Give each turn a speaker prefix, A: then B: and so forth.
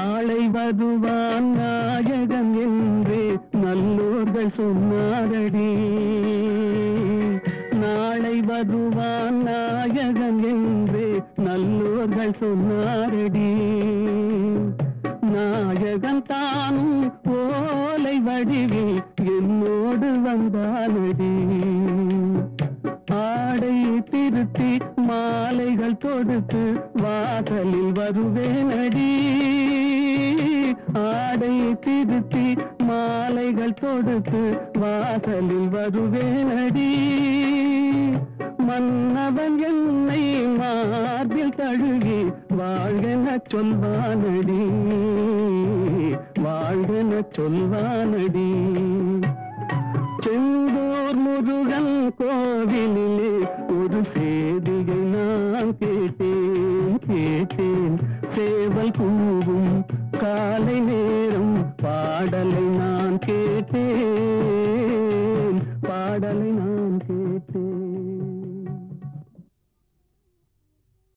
A: நாளை வருவான் நாயகன் என்று நல்லோர்கள் சொன்னாரடி. நாளை வருவான் நாயகன் என்று நல்லோர்கள் சொன்னாரடி. நாயகன் தானும் ஓலை வடிவில் என்னோடு வந்தானடி. ஆடை திருத்தி மாலைகள் தொடுத்து வாசலில் வருவேனடி. ஆடை திருத்தி மாலைகள் தொடுத்து வாசலில் வருவேனடி. மன்னவன் என்னை மார்பில் தழுகி வாழ்கென சொல்வானடி. வாழ்கென சொல்வானடி. செந்தூர் முருகன் கோவிலிலே ஒரு சேதியை நான் கேட்டேன் கேட்டேன். சேவல் பூவும் காலை நேரம் பாடலை நான் கேட்டேன்.